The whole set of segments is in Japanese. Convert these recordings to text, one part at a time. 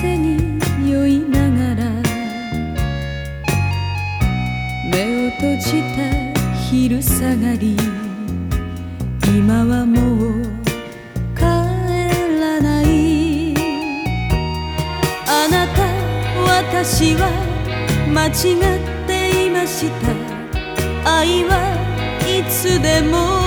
せに酔いながら目を閉じた昼下がり今はもう帰らない。あなた私は間違っていました。愛はいつでも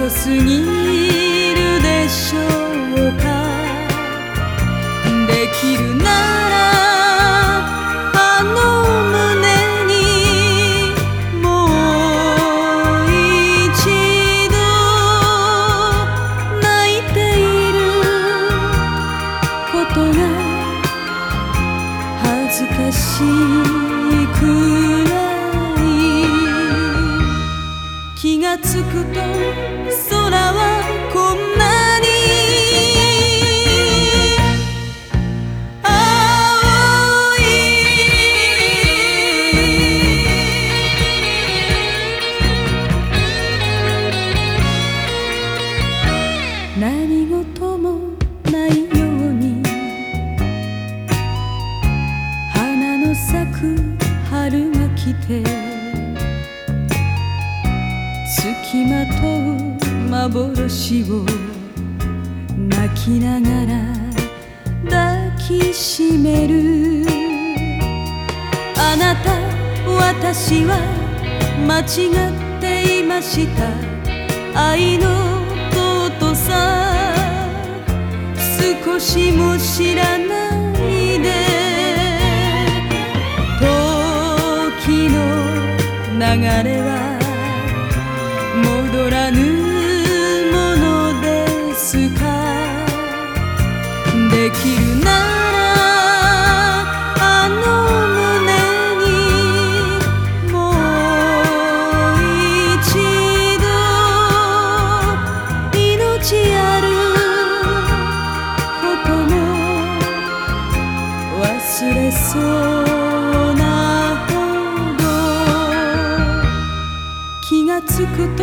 遅すぎるでしょうか。できるきまとう幻を泣きながら抱きしめるあなた私は間違っていました。愛の尊さ少しも知らないで。時の流れは戻らぬものですか？できるならあの胸にもう一度命あることも忘れそうなほど気がつくと